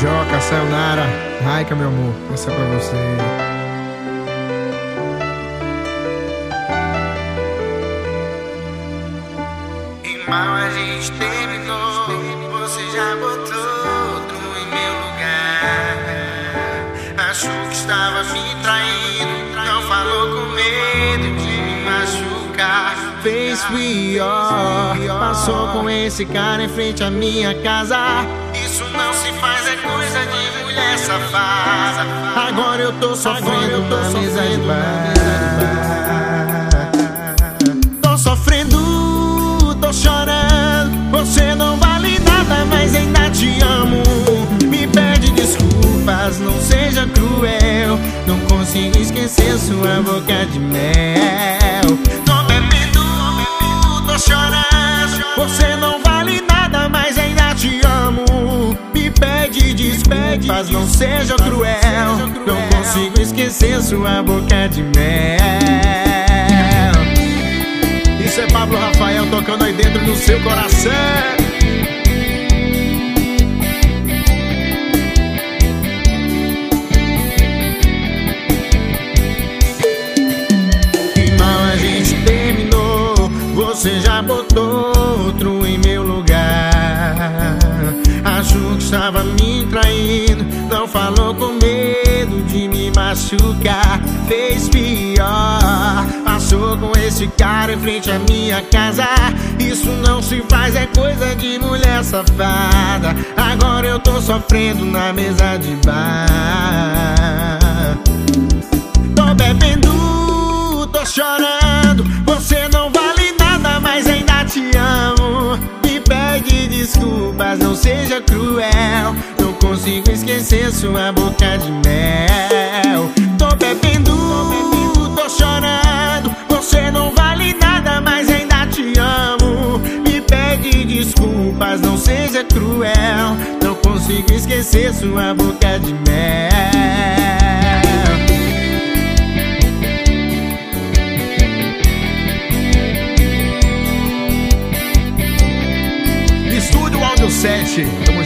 Joca, Sayonara, Raika, meu amor, essa é pra você. E mal a gente terminou, você já botou outro em meu lugar. Achou que estava me traindo, não falou com medo de me machucar. Fez pior, passou com esse cara em frente à minha casa. Isso não safada. Agora eu tô sofrendo na mesa de bar. Tô sofrendo, tô chorando. Você não vale nada, mas ainda te amo. Me pede desculpas, não seja cruel. Não consigo esquecer sua boca de mel. Tô bebendo, tô chorando. Você não desculpas, não seja cruel. Não consigo esquecer sua boca de mel. Isso é Pablo Rafael tocando aí dentro do seu coração. Que mal a gente terminou. Você já botou outro em meu lugar. Achou que estava me Não falou com medo de me machucar. Fez pior. Passou com esse cara em frente à minha casa. Isso não se faz, é coisa de mulher safada. Agora eu tô sofrendo na mesa de bar. Tô bebendo, tô chorando. Você não vale nada, mas ainda te amo. Me pede desculpas, não seja cruel. Consigo esquecer sua boca de mel. Tô bebendo, tô chorando. Você não vale nada, mas ainda te amo. Me pede desculpas, não seja cruel. Não consigo esquecer sua boca de mel. Estúdio Áudio 7. Tamo